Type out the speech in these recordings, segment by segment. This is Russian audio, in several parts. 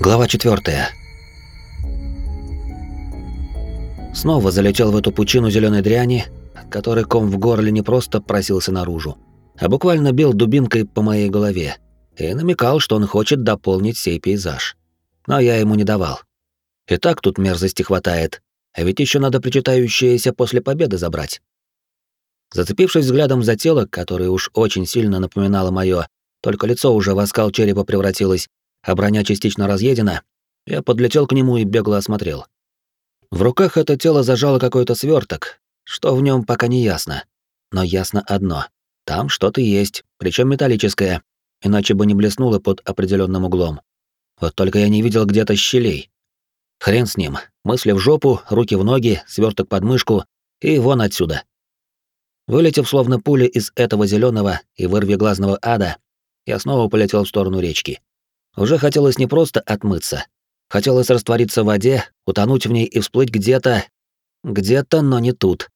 Глава 4. Снова залетел в эту пучину зеленой дряни, от которой ком в горле не просто просился наружу, а буквально бил дубинкой по моей голове и намекал, что он хочет дополнить сей пейзаж. Но я ему не давал. И так тут мерзости хватает, а ведь еще надо причитающееся после победы забрать. Зацепившись взглядом за тело, которое уж очень сильно напоминало мое, только лицо уже в оскал черепа превратилось, а броня частично разъедена, я подлетел к нему и бегло осмотрел. В руках это тело зажало какой-то сверток, что в нем пока не ясно. Но ясно одно. Там что-то есть, причем металлическое, иначе бы не блеснуло под определенным углом. Вот только я не видел где-то щелей. Хрен с ним. Мысли в жопу, руки в ноги, сверток под мышку и вон отсюда. Вылетев словно пуля из этого зеленого и вырвиглазного ада, я снова полетел в сторону речки. Уже хотелось не просто отмыться. Хотелось раствориться в воде, утонуть в ней и всплыть где-то... Где-то, но не тут.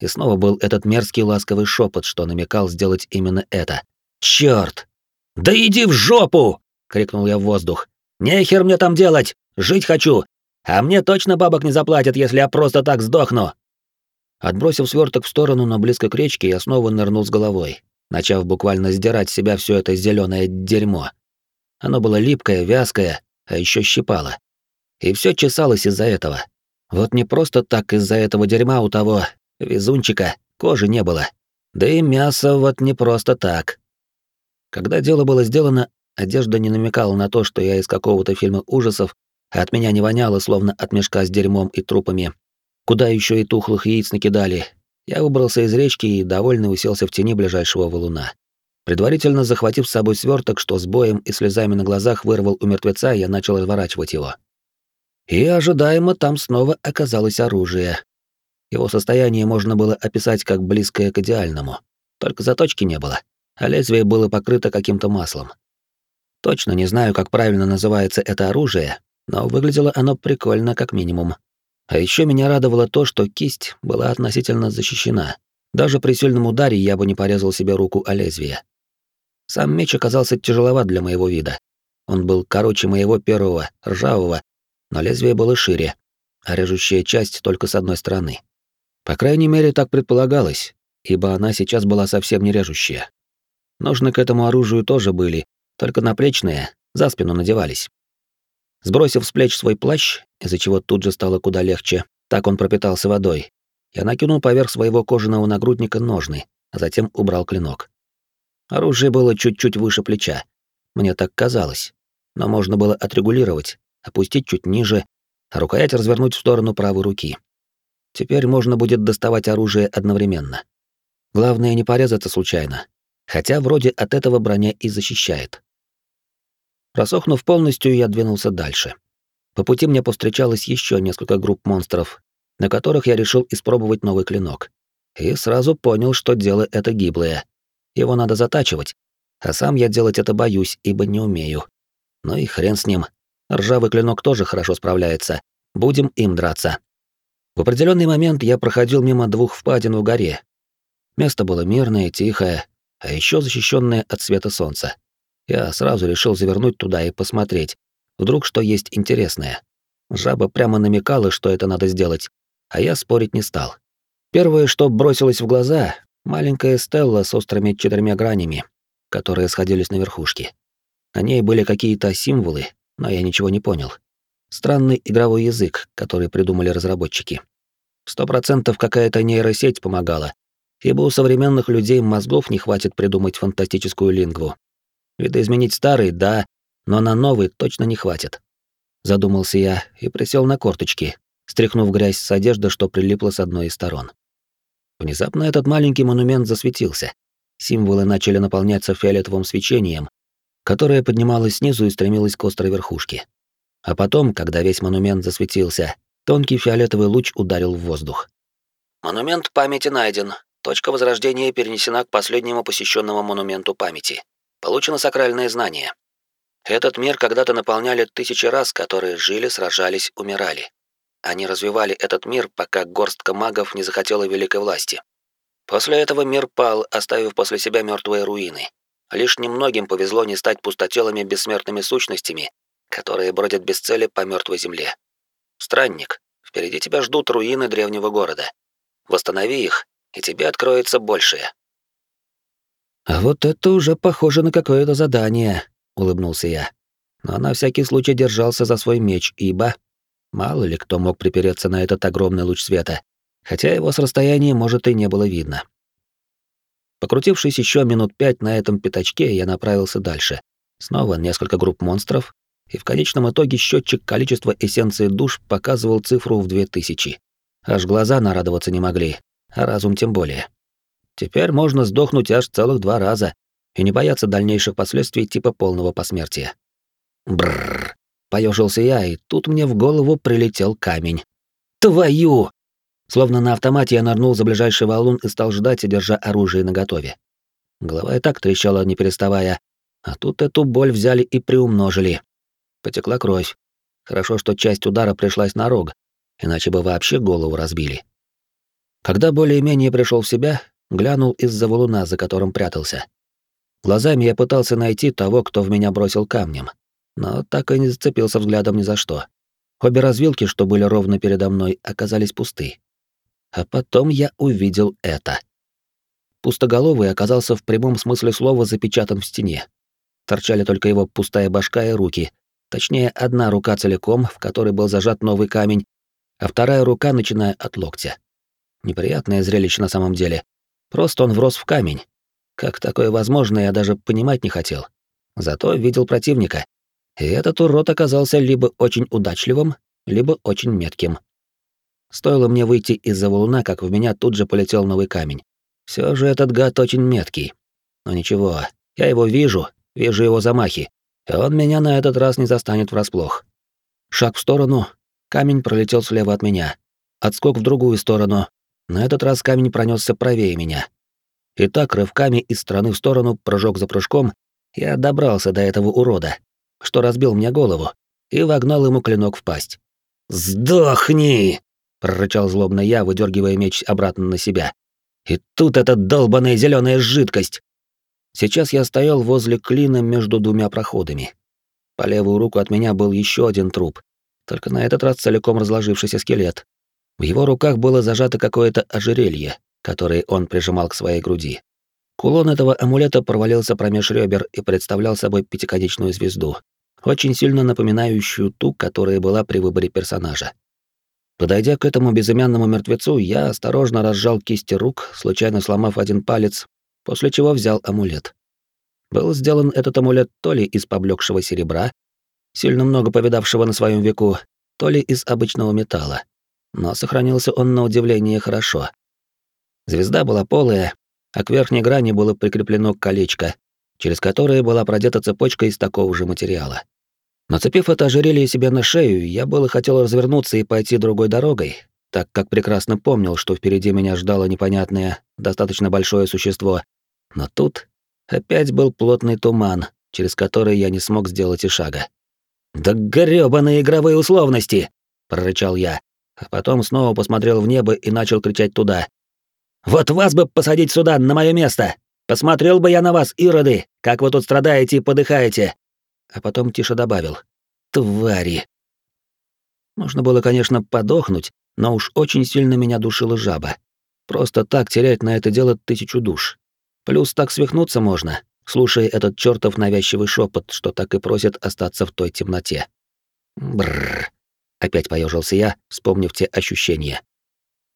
И снова был этот мерзкий ласковый шепот, что намекал сделать именно это. Черт! «Да иди в жопу!» — крикнул я в воздух. «Нехер мне там делать! Жить хочу! А мне точно бабок не заплатят, если я просто так сдохну!» Отбросив сверток в сторону, но близко к речке, я снова нырнул с головой, начав буквально сдирать с себя все это зеленое дерьмо. Оно было липкое, вязкое, а еще щипало. И все чесалось из-за этого. Вот не просто так из-за этого дерьма у того везунчика кожи не было. Да и мясо вот не просто так. Когда дело было сделано, одежда не намекала на то, что я из какого-то фильма ужасов, а от меня не воняло, словно от мешка с дерьмом и трупами. Куда еще и тухлых яиц накидали. Я выбрался из речки и довольно уселся в тени ближайшего валуна. Предварительно захватив с собой сверток, что с боем и слезами на глазах вырвал у мертвеца, я начал разворачивать его. И ожидаемо там снова оказалось оружие. Его состояние можно было описать как близкое к идеальному. Только заточки не было, а лезвие было покрыто каким-то маслом. Точно не знаю, как правильно называется это оружие, но выглядело оно прикольно как минимум. А еще меня радовало то, что кисть была относительно защищена. Даже при сильном ударе я бы не порезал себе руку о лезвие. Сам меч оказался тяжеловат для моего вида. Он был короче моего первого, ржавого, но лезвие было шире, а режущая часть только с одной стороны. По крайней мере, так предполагалось, ибо она сейчас была совсем не режущая. Ножны к этому оружию тоже были, только наплечные, за спину надевались. Сбросив с плеч свой плащ, из-за чего тут же стало куда легче, так он пропитался водой, я накинул поверх своего кожаного нагрудника ножны, а затем убрал клинок. Оружие было чуть-чуть выше плеча. Мне так казалось. Но можно было отрегулировать, опустить чуть ниже, а рукоять развернуть в сторону правой руки. Теперь можно будет доставать оружие одновременно. Главное не порезаться случайно. Хотя вроде от этого броня и защищает. Просохнув полностью, я двинулся дальше. По пути мне повстречалось еще несколько групп монстров, на которых я решил испробовать новый клинок. И сразу понял, что дело это гиблое. Его надо затачивать. А сам я делать это боюсь, ибо не умею. Ну и хрен с ним. Ржавый клинок тоже хорошо справляется. Будем им драться. В определенный момент я проходил мимо двух впадин в горе. Место было мирное, тихое, а еще защищенное от света солнца. Я сразу решил завернуть туда и посмотреть, вдруг что есть интересное. Жаба прямо намекала, что это надо сделать, а я спорить не стал. Первое, что бросилось в глаза, Маленькая стелла с острыми четырьмя гранями, которые сходились на верхушке. На ней были какие-то символы, но я ничего не понял. Странный игровой язык, который придумали разработчики. Сто процентов какая-то нейросеть помогала, ибо у современных людей мозгов не хватит придумать фантастическую лингву. Видоизменить старый, да, но на новый точно не хватит. Задумался я и присел на корточки, стряхнув грязь с одежды, что прилипла с одной из сторон. Внезапно этот маленький монумент засветился. Символы начали наполняться фиолетовым свечением, которое поднималось снизу и стремилось к острой верхушке. А потом, когда весь монумент засветился, тонкий фиолетовый луч ударил в воздух. Монумент памяти найден. Точка возрождения перенесена к последнему посещенному монументу памяти. Получено сакральное знание. Этот мир когда-то наполняли тысячи раз, которые жили, сражались, умирали. Они развивали этот мир, пока горстка магов не захотела великой власти. После этого мир пал, оставив после себя мертвые руины. Лишь немногим повезло не стать пустотелыми бессмертными сущностями, которые бродят без цели по мертвой земле. Странник, впереди тебя ждут руины древнего города. Восстанови их, и тебе откроется большее. А вот это уже похоже на какое-то задание, улыбнулся я. Но на всякий случай держался за свой меч, ибо мало ли кто мог припереться на этот огромный луч света, хотя его с расстояния, может, и не было видно. Покрутившись еще минут пять на этом пятачке, я направился дальше. Снова несколько групп монстров, и в конечном итоге счетчик количества эссенции душ показывал цифру в 2000. Аж глаза нарадоваться не могли, а разум тем более. Теперь можно сдохнуть аж целых два раза и не бояться дальнейших последствий типа полного посмертия. Бррр. Поежился я, и тут мне в голову прилетел камень. Твою! Словно на автомате я нырнул за ближайший валун и стал ждать, держа оружие наготове. Голова и так трещала, не переставая, а тут эту боль взяли и приумножили. Потекла кровь. Хорошо, что часть удара пришлась на рог, иначе бы вообще голову разбили. Когда более-менее пришел в себя, глянул из-за валуна, за которым прятался. Глазами я пытался найти того, кто в меня бросил камнем, но так и не зацепился взглядом ни за что. Обе развилки, что были ровно передо мной, оказались пусты. А потом я увидел это. Пустоголовый оказался в прямом смысле слова запечатан в стене. Торчали только его пустая башка и руки, точнее, одна рука целиком, в которой был зажат новый камень, а вторая рука, начиная от локтя. Неприятное зрелище на самом деле. Просто он врос в камень. Как такое возможно, я даже понимать не хотел. Зато видел противника. И этот урод оказался либо очень удачливым, либо очень метким. Стоило мне выйти из-за валуна, как в меня тут же полетел новый камень. Все же этот гад очень меткий. Но ничего, я его вижу, вижу его замахи, и он меня на этот раз не застанет врасплох. Шаг в сторону, камень пролетел слева от меня. Отскок в другую сторону, на этот раз камень пронесся правее меня. И так рывками из стороны в сторону, прыжок за прыжком, я добрался до этого урода, что разбил мне голову, и вогнал ему клинок в пасть. «Сдохни!» — прорычал злобно я, выдергивая меч обратно на себя. «И тут эта долбаная зеленая жидкость!» Сейчас я стоял возле клина между двумя проходами. По левую руку от меня был еще один труп, только на этот раз целиком разложившийся скелет, в его руках было зажато какое-то ожерелье, которое он прижимал к своей груди. Кулон этого амулета провалился промеж ребер и представлял собой пятиконечную звезду, очень сильно напоминающую ту, которая была при выборе персонажа. Подойдя к этому безымянному мертвецу, я осторожно разжал кисти рук, случайно сломав один палец, после чего взял амулет. Был сделан этот амулет то ли из поблекшего серебра, сильно много повидавшего на своем веку, то ли из обычного металла но сохранился он на удивление хорошо. Звезда была полая, а к верхней грани было прикреплено колечко, через которое была продета цепочка из такого же материала. Нацепив это ожерелье себе на шею, я было хотел развернуться и пойти другой дорогой, так как прекрасно помнил, что впереди меня ждало непонятное, достаточно большое существо. Но тут опять был плотный туман, через который я не смог сделать и шага. «Да грёбаные игровые условности!» — прорычал я а потом снова посмотрел в небо и начал кричать туда. «Вот вас бы посадить сюда, на мое место! Посмотрел бы я на вас, ироды, как вы тут страдаете и подыхаете!» А потом тише добавил. «Твари!» Можно было, конечно, подохнуть, но уж очень сильно меня душила жаба. Просто так терять на это дело тысячу душ. Плюс так свихнуться можно, слушая этот чертов навязчивый шепот, что так и просит остаться в той темноте. Бррр. Опять поежился я, вспомнив те ощущения.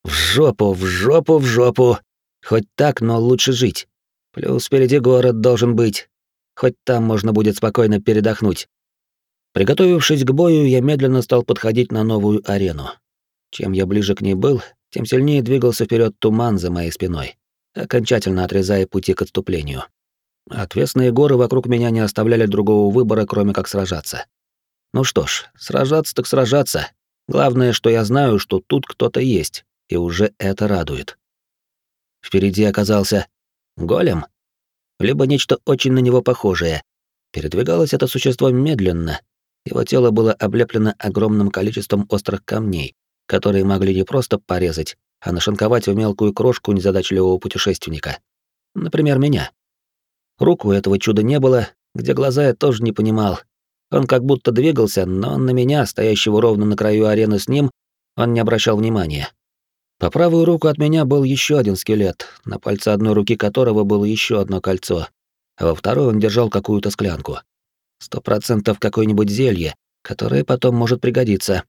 В жопу, в жопу, в жопу. Хоть так, но лучше жить. Плюс впереди город должен быть. Хоть там можно будет спокойно передохнуть. Приготовившись к бою, я медленно стал подходить на новую арену. Чем я ближе к ней был, тем сильнее двигался вперед туман за моей спиной, окончательно отрезая пути к отступлению. Отвесные горы вокруг меня не оставляли другого выбора, кроме как сражаться. Ну что ж, сражаться так сражаться. Главное, что я знаю, что тут кто-то есть, и уже это радует. Впереди оказался голем, либо нечто очень на него похожее. Передвигалось это существо медленно. Его тело было облеплено огромным количеством острых камней, которые могли не просто порезать, а нашинковать в мелкую крошку незадачливого путешественника. Например, меня. Рук у этого чуда не было, где глаза я тоже не понимал, Он как будто двигался, но на меня, стоящего ровно на краю арены с ним, он не обращал внимания. По правую руку от меня был еще один скелет, на пальце одной руки которого было еще одно кольцо, а во второй он держал какую-то склянку. Сто процентов какое-нибудь зелье, которое потом может пригодиться.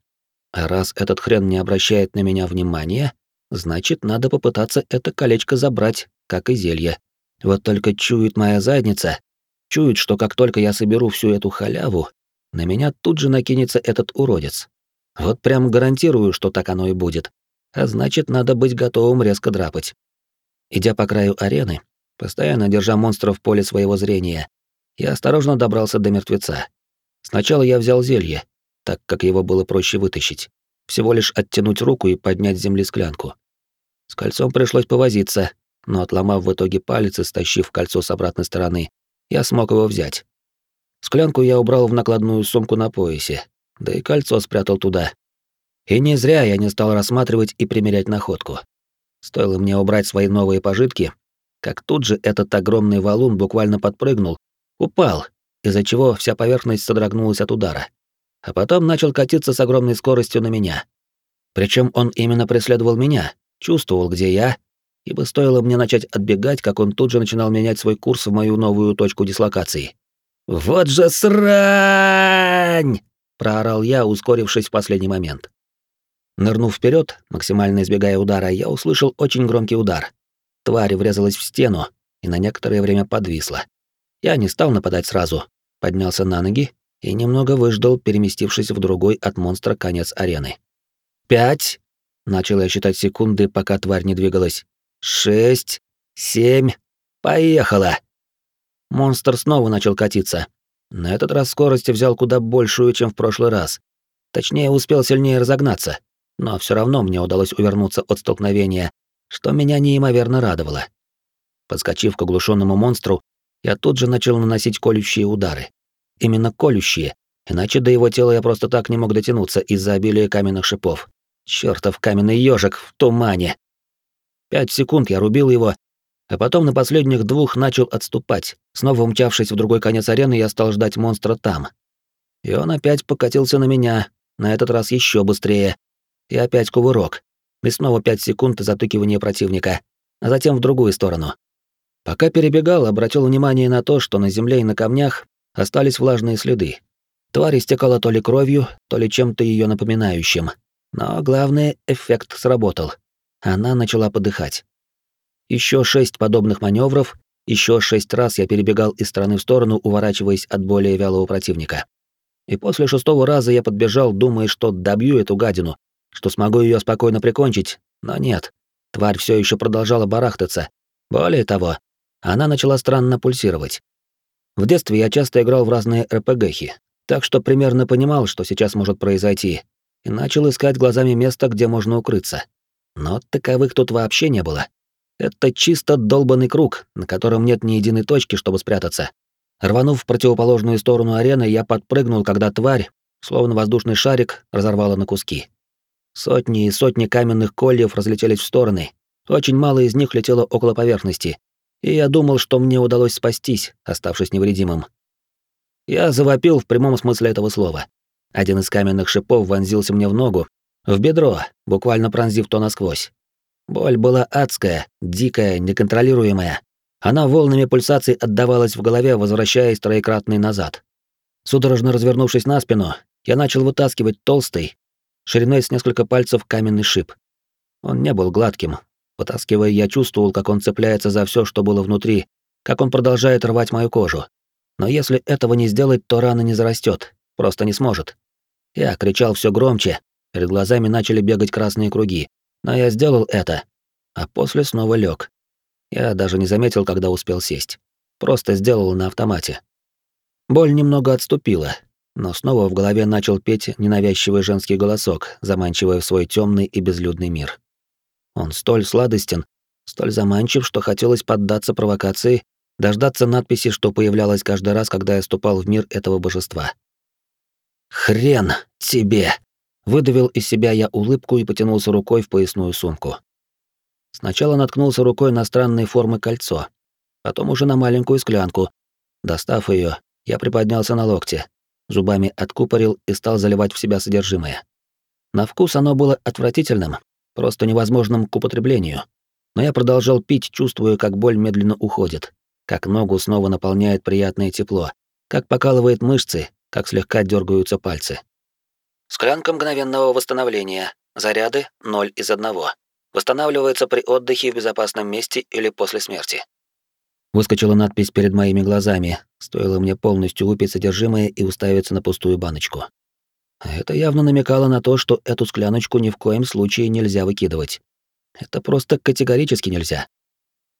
А раз этот хрен не обращает на меня внимания, значит, надо попытаться это колечко забрать, как и зелье. Вот только чует моя задница, чует, что как только я соберу всю эту халяву, на меня тут же накинется этот уродец. Вот прям гарантирую, что так оно и будет. А значит, надо быть готовым резко драпать. Идя по краю арены, постоянно держа монстра в поле своего зрения, я осторожно добрался до мертвеца. Сначала я взял зелье, так как его было проще вытащить. Всего лишь оттянуть руку и поднять с земли склянку. С кольцом пришлось повозиться, но отломав в итоге палец и стащив кольцо с обратной стороны, я смог его взять. Склянку я убрал в накладную сумку на поясе, да и кольцо спрятал туда. И не зря я не стал рассматривать и примерять находку. Стоило мне убрать свои новые пожитки, как тут же этот огромный валун буквально подпрыгнул, упал, из-за чего вся поверхность содрогнулась от удара. А потом начал катиться с огромной скоростью на меня. Причем он именно преследовал меня, чувствовал, где я, ибо стоило мне начать отбегать, как он тут же начинал менять свой курс в мою новую точку дислокации. «Вот же срань!» — проорал я, ускорившись в последний момент. Нырнув вперед, максимально избегая удара, я услышал очень громкий удар. Тварь врезалась в стену и на некоторое время подвисла. Я не стал нападать сразу, поднялся на ноги и немного выждал, переместившись в другой от монстра конец арены. «Пять!» — начал я считать секунды, пока тварь не двигалась шесть, семь. Поехала!» Монстр снова начал катиться. На этот раз скорость взял куда большую, чем в прошлый раз. Точнее, успел сильнее разогнаться. Но все равно мне удалось увернуться от столкновения, что меня неимоверно радовало. Подскочив к оглушенному монстру, я тут же начал наносить колющие удары. Именно колющие, иначе до его тела я просто так не мог дотянуться из-за обилия каменных шипов. Чёртов каменный ёжик в тумане. Пять секунд я рубил его, а потом на последних двух начал отступать. Снова умчавшись в другой конец арены, я стал ждать монстра там. И он опять покатился на меня, на этот раз еще быстрее. И опять кувырок. И снова пять секунд затыкивания противника, а затем в другую сторону. Пока перебегал, обратил внимание на то, что на земле и на камнях остались влажные следы. Тварь истекала то ли кровью, то ли чем-то ее напоминающим. Но главное, эффект сработал она начала подыхать. Еще шесть подобных маневров, еще шесть раз я перебегал из стороны в сторону, уворачиваясь от более вялого противника. И после шестого раза я подбежал, думая, что добью эту гадину, что смогу ее спокойно прикончить, но нет. Тварь все еще продолжала барахтаться. Более того, она начала странно пульсировать. В детстве я часто играл в разные РПГхи, так что примерно понимал, что сейчас может произойти, и начал искать глазами место, где можно укрыться. Но таковых тут вообще не было. Это чисто долбанный круг, на котором нет ни единой точки, чтобы спрятаться. Рванув в противоположную сторону арены, я подпрыгнул, когда тварь, словно воздушный шарик, разорвала на куски. Сотни и сотни каменных кольев разлетелись в стороны. Очень мало из них летело около поверхности. И я думал, что мне удалось спастись, оставшись невредимым. Я завопил в прямом смысле этого слова. Один из каменных шипов вонзился мне в ногу, в бедро, буквально пронзив то насквозь. Боль была адская, дикая, неконтролируемая. Она волнами пульсаций отдавалась в голове, возвращаясь троекратный назад. Судорожно развернувшись на спину, я начал вытаскивать толстый, шириной с несколько пальцев каменный шип. Он не был гладким. Вытаскивая, я чувствовал, как он цепляется за все, что было внутри, как он продолжает рвать мою кожу. Но если этого не сделать, то рана не зарастет, просто не сможет. Я кричал все громче, Перед глазами начали бегать красные круги, но я сделал это, а после снова лег. Я даже не заметил, когда успел сесть. Просто сделал на автомате. Боль немного отступила, но снова в голове начал петь ненавязчивый женский голосок, заманчивая в свой темный и безлюдный мир. Он столь сладостен, столь заманчив, что хотелось поддаться провокации, дождаться надписи, что появлялась каждый раз, когда я ступал в мир этого божества. «Хрен тебе!» Выдавил из себя я улыбку и потянулся рукой в поясную сумку. Сначала наткнулся рукой на странной формы кольцо, потом уже на маленькую склянку. Достав ее, я приподнялся на локте. Зубами откупорил и стал заливать в себя содержимое. На вкус оно было отвратительным, просто невозможным к употреблению. Но я продолжал пить, чувствуя, как боль медленно уходит, как ногу снова наполняет приятное тепло, как покалывает мышцы, как слегка дергаются пальцы. Склянка мгновенного восстановления. Заряды 0 из 1. Восстанавливается при отдыхе в безопасном месте или после смерти. Выскочила надпись перед моими глазами, стоило мне полностью выпить содержимое и уставиться на пустую баночку. Это явно намекало на то, что эту скляночку ни в коем случае нельзя выкидывать. Это просто категорически нельзя.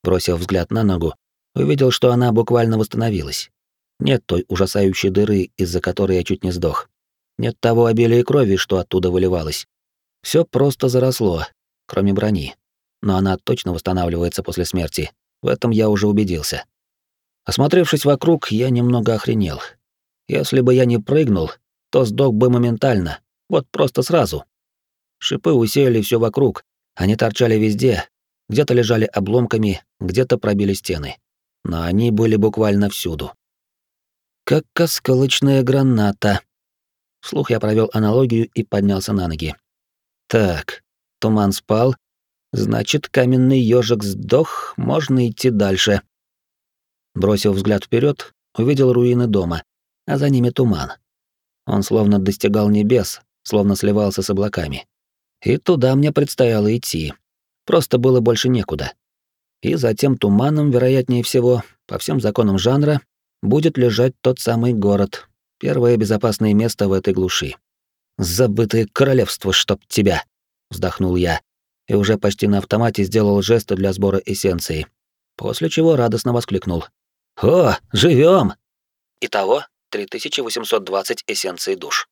Бросив взгляд на ногу, увидел, что она буквально восстановилась. Нет той ужасающей дыры, из-за которой я чуть не сдох. Нет того обилия крови, что оттуда выливалось. Все просто заросло, кроме брони. Но она точно восстанавливается после смерти. В этом я уже убедился. Осмотревшись вокруг, я немного охренел. Если бы я не прыгнул, то сдох бы моментально, вот просто сразу. Шипы усеяли все вокруг, они торчали везде, где-то лежали обломками, где-то пробили стены. Но они были буквально всюду. Как осколочная граната. Вслух я провел аналогию и поднялся на ноги. Так, туман спал, значит, каменный ежик сдох, можно идти дальше. Бросив взгляд вперед, увидел руины дома, а за ними туман. Он словно достигал небес, словно сливался с облаками. И туда мне предстояло идти. Просто было больше некуда. И за тем туманом, вероятнее всего, по всем законам жанра, будет лежать тот самый город, первое безопасное место в этой глуши. «Забытое королевство, чтоб тебя!» — вздохнул я, и уже почти на автомате сделал жесты для сбора эссенции, после чего радостно воскликнул. «О, живем! Итого 3820 эссенций душ.